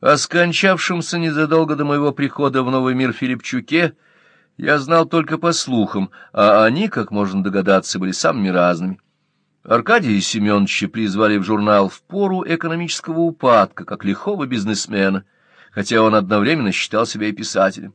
О скончавшемся незадолго до моего прихода в новый мир Филипчуке я знал только по слухам, а они, как можно догадаться, были самыми разными. Аркадия Семеновича призвали в журнал в пору экономического упадка, как лихого бизнесмена, хотя он одновременно считал себя и писателем.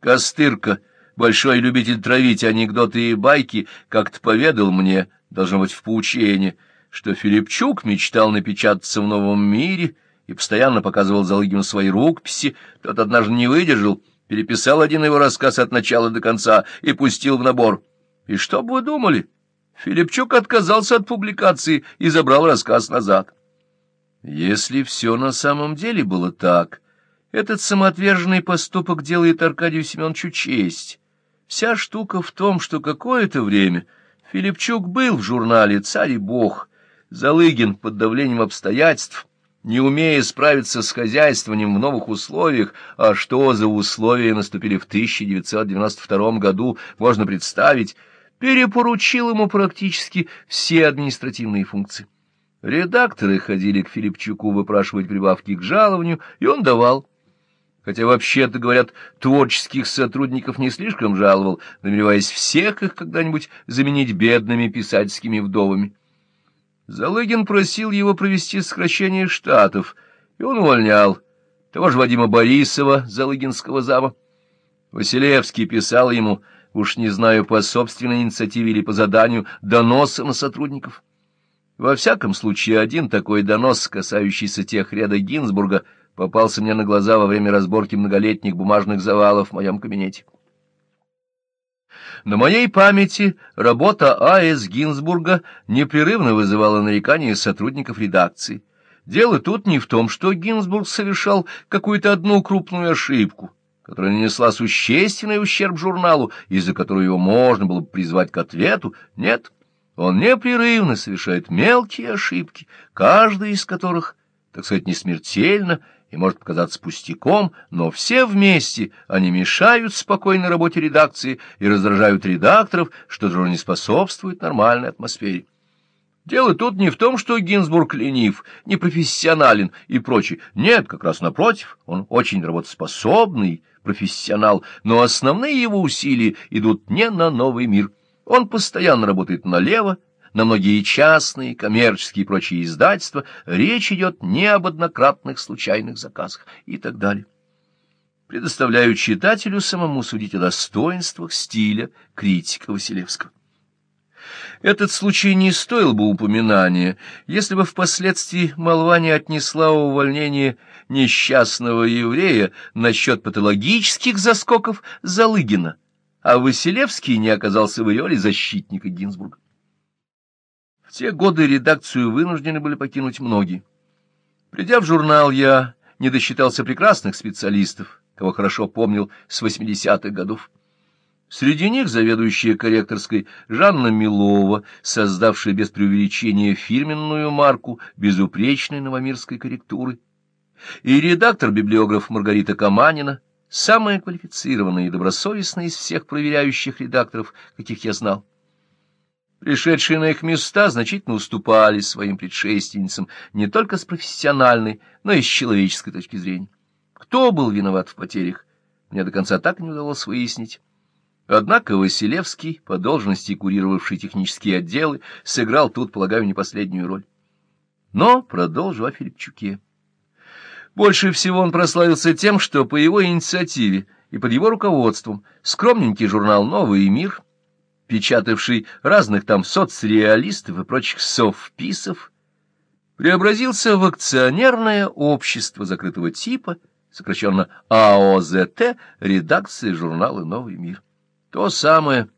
Костырка, большой любитель травить анекдоты и байки, как-то поведал мне, должно быть в поучение, что Филипчук мечтал напечататься в новом мире — и постоянно показывал Залыгину свои рукописи, тот однажды не выдержал, переписал один его рассказ от начала до конца и пустил в набор. И что бы вы думали? Филипчук отказался от публикации и забрал рассказ назад. Если все на самом деле было так, этот самоотверженный поступок делает Аркадию Семеновичу честь. Вся штука в том, что какое-то время Филипчук был в журнале «Царь и Бог», Залыгин под давлением обстоятельств не умея справиться с хозяйствованием в новых условиях, а что за условия наступили в 1992 году, можно представить, перепоручил ему практически все административные функции. Редакторы ходили к Филипчуку выпрашивать прибавки к жалованию, и он давал. Хотя, вообще-то, говорят, творческих сотрудников не слишком жаловал, намереваясь всех их когда-нибудь заменить бедными писательскими вдовами. Залыгин просил его провести сокращение штатов, и он увольнял того же Вадима Борисова, Залыгинского зама. Василевский писал ему, уж не знаю, по собственной инициативе или по заданию, доносы на сотрудников. Во всяком случае, один такой донос, касающийся тех ряда Гинзбурга, попался мне на глаза во время разборки многолетних бумажных завалов в моем кабинете. На моей памяти работа А.С. Гинзбурга непрерывно вызывала нарекания сотрудников редакции. Дело тут не в том, что Гинзбург совершал какую-то одну крупную ошибку, которая нанесла существенный ущерб журналу, из-за которой его можно было бы призвать к ответу. Нет, он непрерывно совершает мелкие ошибки, каждая из которых, так сказать, не смертельно, и может показаться пустяком, но все вместе они мешают спокойной работе редакции и раздражают редакторов, что же не способствует нормальной атмосфере. Дело тут не в том, что Гинзбург ленив, непрофессионален и прочее. Нет, как раз напротив, он очень работоспособный профессионал, но основные его усилия идут не на новый мир. Он постоянно работает налево, на многие частные, коммерческие и прочие издательства, речь идет не об однократных случайных заказах и так далее. Предоставляю читателю самому судить о достоинствах стиля критика Василевского. Этот случай не стоил бы упоминания, если бы впоследствии молва не отнесла увольнение несчастного еврея насчет патологических заскоков Залыгина, а Василевский не оказался в ореоле защитника Гинзбурга. Те годы редакцию вынуждены были покинуть многие. Придя в журнал, я не досчитался прекрасных специалистов, кого хорошо помнил с 80-х годов. Среди них заведующая корректорской Жанна Милова, создавшая без преувеличения фирменную марку безупречной новомирской корректуры, и редактор-библиограф Маргарита Каманина, самая квалифицированная и добросовестная из всех проверяющих редакторов, каких я знал. Пришедшие на их места значительно уступали своим предшественницам не только с профессиональной, но и с человеческой точки зрения. Кто был виноват в потерях, мне до конца так не удалось выяснить. Однако Василевский, по должности курировавший технические отделы, сыграл тут, полагаю, не последнюю роль. Но продолжу о Филипчуке. Больше всего он прославился тем, что по его инициативе и под его руководством скромненький журнал «Новый мир» печатавший разных там соцреалистов и прочих совписов, преобразился в акционерное общество закрытого типа, сокращенно АОЗТ, редакции журнала «Новый мир». То самое,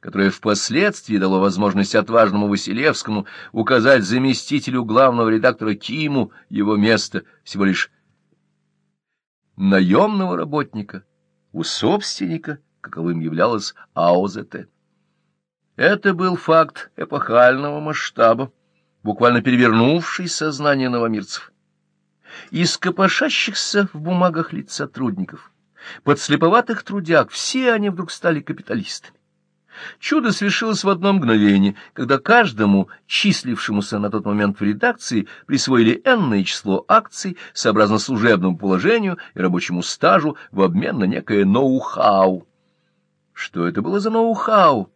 которое впоследствии дало возможность отважному Василевскому указать заместителю главного редактора Киму его место всего лишь наемного работника у собственника, каковым являлось АОЗТ. Это был факт эпохального масштаба, буквально перевернувший сознание новомирцев. Из копошащихся в бумагах лиц сотрудников, подслеповатых трудяг, все они вдруг стали капиталистами. Чудо свершилось в одно мгновение, когда каждому, числившемуся на тот момент в редакции, присвоили энное число акций сообразно служебному положению и рабочему стажу в обмен на некое ноу-хау. Что это было за ноу-хау?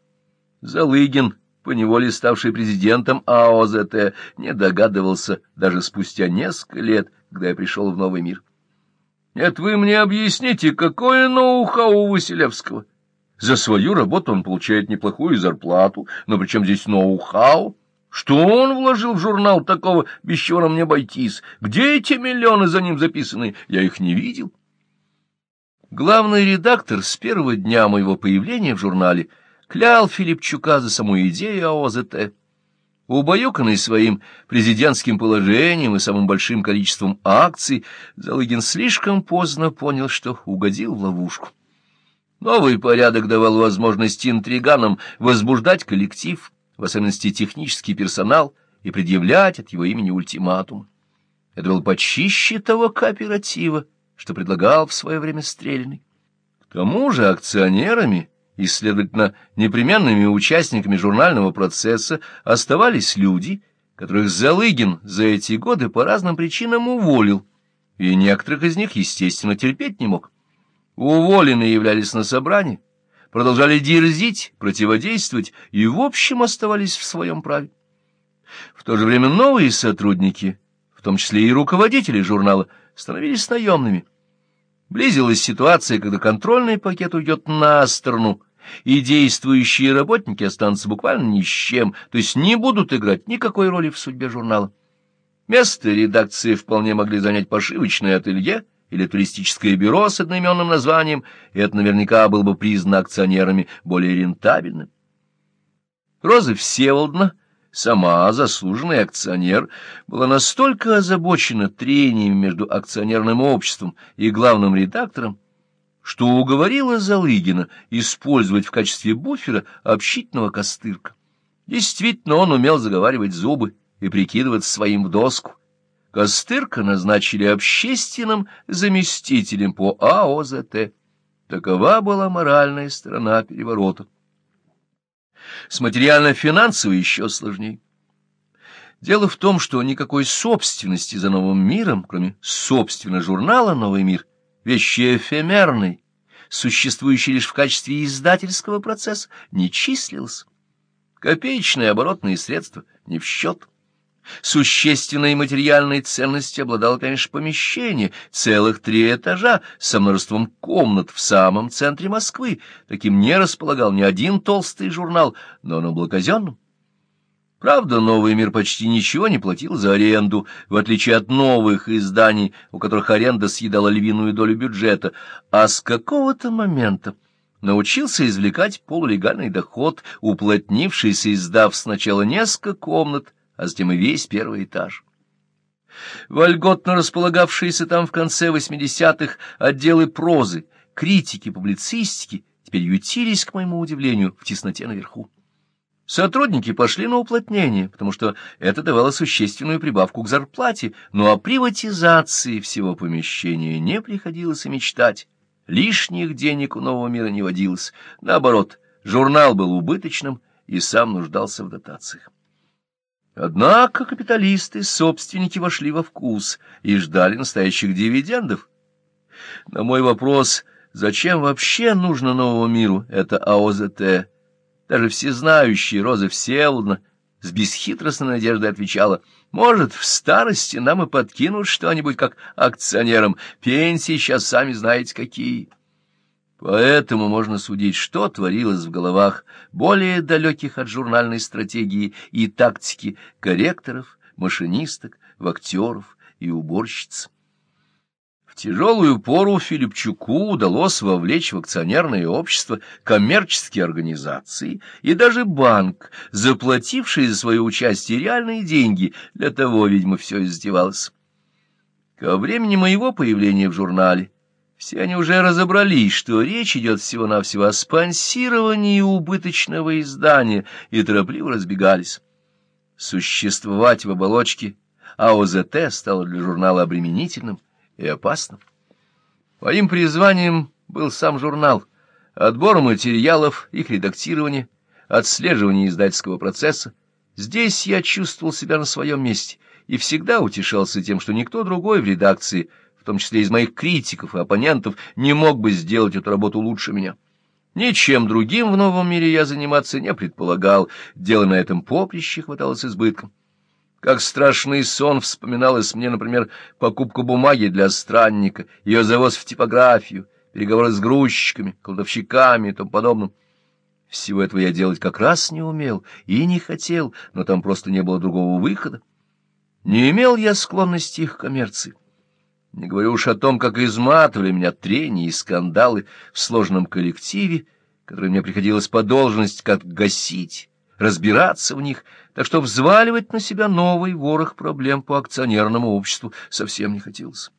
Залыгин, поневоле ставший президентом АОЗТ, не догадывался даже спустя несколько лет, когда я пришел в новый мир. Нет, вы мне объясните, какое ноу-хау у Василевского? За свою работу он получает неплохую зарплату, но при чем здесь ноу-хау? Что он вложил в журнал такого, без чего нам не обойтись? Где эти миллионы за ним записаны? Я их не видел. Главный редактор с первого дня моего появления в журнале клял Филипчука за саму идею ОЗТ. Убаюканный своим президентским положением и самым большим количеством акций, Залыгин слишком поздно понял, что угодил в ловушку. Новый порядок давал возможность интриганам возбуждать коллектив, в особенности технический персонал, и предъявлять от его имени ультиматум. Это был почище того кооператива, что предлагал в свое время Стрельный. К тому же акционерами и, следовательно, непременными участниками журнального процесса оставались люди, которых Залыгин за эти годы по разным причинам уволил, и некоторых из них, естественно, терпеть не мог. Уволенные являлись на собрании, продолжали дерзить, противодействовать и, в общем, оставались в своем праве. В то же время новые сотрудники, в том числе и руководители журнала, становились наемными. Близилась ситуация, когда контрольный пакет уйдет на сторону, и действующие работники останутся буквально ни с чем, то есть не будут играть никакой роли в судьбе журнала. Место редакции вполне могли занять пошивочное ателье — или туристическое бюро с одноименным названием, и это наверняка было бы признано акционерами более рентабельным. Роза Всеволодна, сама заслуженный акционер, была настолько озабочена трениями между акционерным обществом и главным редактором, что уговорила Залыгина использовать в качестве буфера общительного костырка. Действительно, он умел заговаривать зубы и прикидываться своим в доску. Костырка назначили общественным заместителем по АОЗТ. Такова была моральная сторона переворота. С материально-финансовой еще сложнее. Дело в том, что никакой собственности за новым миром, кроме собственно журнала «Новый мир», вещи эфемерной, существующей лишь в качестве издательского процесса, не числилось. Копеечные оборотные средства не в счет. Существенной материальной ценностью обладало, конечно, помещение, целых три этажа, со множеством комнат в самом центре Москвы. Таким не располагал ни один толстый журнал, но оно было казенным. Правда, «Новый мир» почти ничего не платил за аренду, в отличие от новых изданий, у которых аренда съедала львиную долю бюджета, а с какого-то момента научился извлекать полулегальный доход, уплотнившийся, издав сначала несколько комнат, а затем и весь первый этаж. Вольготно располагавшиеся там в конце 80-х отделы прозы, критики, публицистики теперь ютились, к моему удивлению, в тесноте наверху. Сотрудники пошли на уплотнение, потому что это давало существенную прибавку к зарплате, но о приватизации всего помещения не приходилось и мечтать. Лишних денег у нового мира не водилось. Наоборот, журнал был убыточным и сам нуждался в дотациях. Однако капиталисты, собственники вошли во вкус и ждали настоящих дивидендов. На мой вопрос, зачем вообще нужно новому миру это АОЗТ, даже всезнающая Роза Всеволодна с бесхитростной надеждой отвечала, «Может, в старости нам и подкинут что-нибудь, как акционерам. Пенсии сейчас сами знаете какие». Поэтому можно судить, что творилось в головах более далеких от журнальной стратегии и тактики корректоров, машинисток, вактеров и уборщиц. Тяжелую пору Филипчуку удалось вовлечь в акционерное общество коммерческие организации и даже банк, заплативший за свое участие реальные деньги, для того, видимо, все издевалось. Ко времени моего появления в журнале все они уже разобрались, что речь идет всего-навсего о спонсировании убыточного издания, и торопливо разбегались. Существовать в оболочке АОЗТ стало для журнала обременительным и опасным. Моим призванием был сам журнал, Отбор материалов, их редактирование, отслеживание издательского процесса. Здесь я чувствовал себя на своем месте и всегда утешался тем, что никто другой в редакции, в том числе из моих критиков и оппонентов, не мог бы сделать эту работу лучше меня. Ничем другим в новом мире я заниматься не предполагал, дело на этом поприще хватало с избытком. Как страшный сон вспоминалось мне, например, покупка бумаги для странника, ее завоз в типографию, переговоры с грузчиками, кладовщиками и тому подобным. Всего этого я делать как раз не умел и не хотел, но там просто не было другого выхода. Не имел я склонности к коммерции. Не говорю уж о том, как изматывали меня трения и скандалы в сложном коллективе, который мне приходилось по должности как гасить, разбираться в них, так что взваливать на себя новый ворох проблем по акционерному обществу совсем не хотелось.